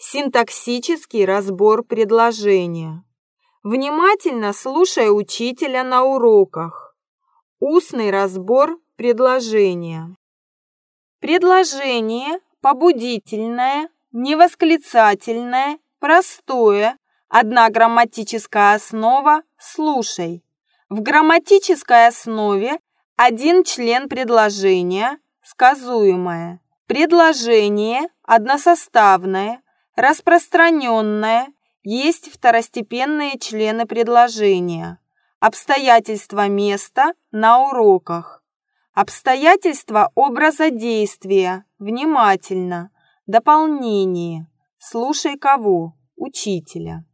Синтаксический разбор предложения. Внимательно слушай учителя на уроках. Устный разбор предложения. Предложение побудительное, невосклицательное, простое, одна грамматическая основа «слушай». В грамматической основе один член предложения, сказуемое. Предложение односоставное, распространенное, есть второстепенные члены предложения. Обстоятельства места на уроках. Обстоятельства образа действия. Внимательно. Дополнение. Слушай кого? Учителя.